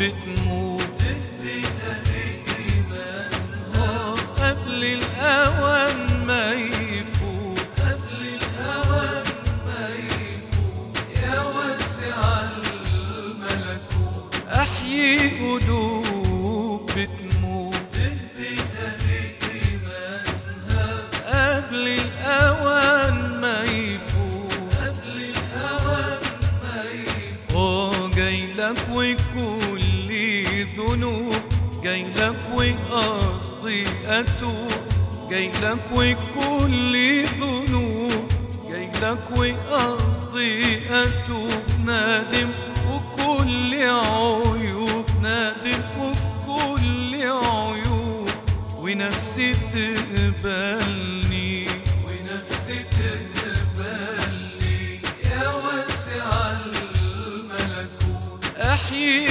بتموت. قبل الأوان ما يفوت. قبل الأوان ما يفوت يا واسع الملكوت أحيي قلوب بتموت. قبل الأوان ما يفوت. قبل الأوان ما يفوت أوه جاي لك وكل ذنوب جاي لك وقصدي أتوب. جاي لك وكل ذنوب جاي لك وقصدي أتوب. نادم وكل عيوب نادم وكل عيوب. ونفسي تقبلني ونفسي تقبلني. يا واسع الملكوت أحيي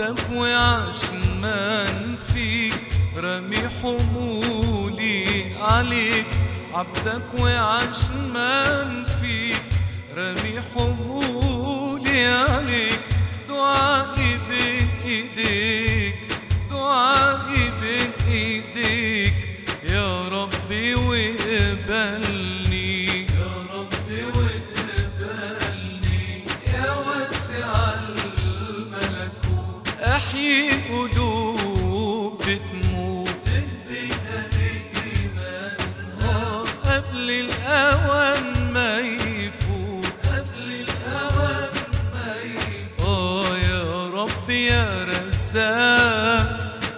عبدك وعشمان فيك رمي حمولي عليك. عبدك وعشمان فيك رمي حمولي عليك. دعائي بين ايديك دعائي بين ايديك يا ربي وقبلني يا رب يا رزاق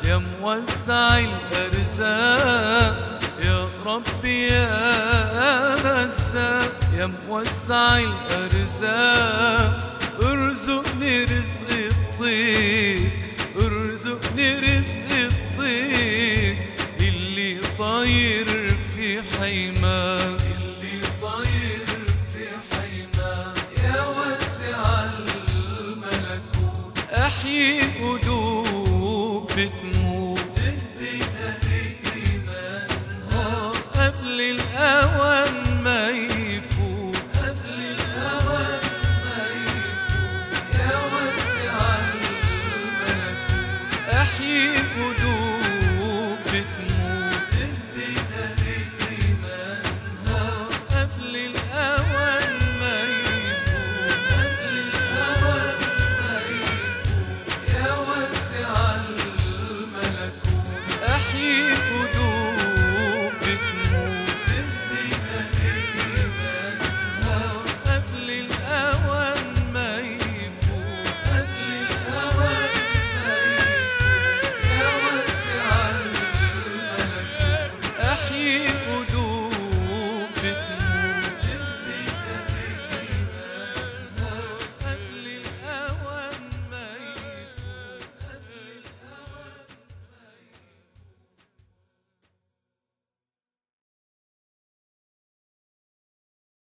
يا موسع الارزاق يا رب يا رزاق يا موسع الارزاق ارزقني رزق الطيب ارزقني رزق الطيب اللي طاير في حيماك واسع الملكوت احيي قلوب بت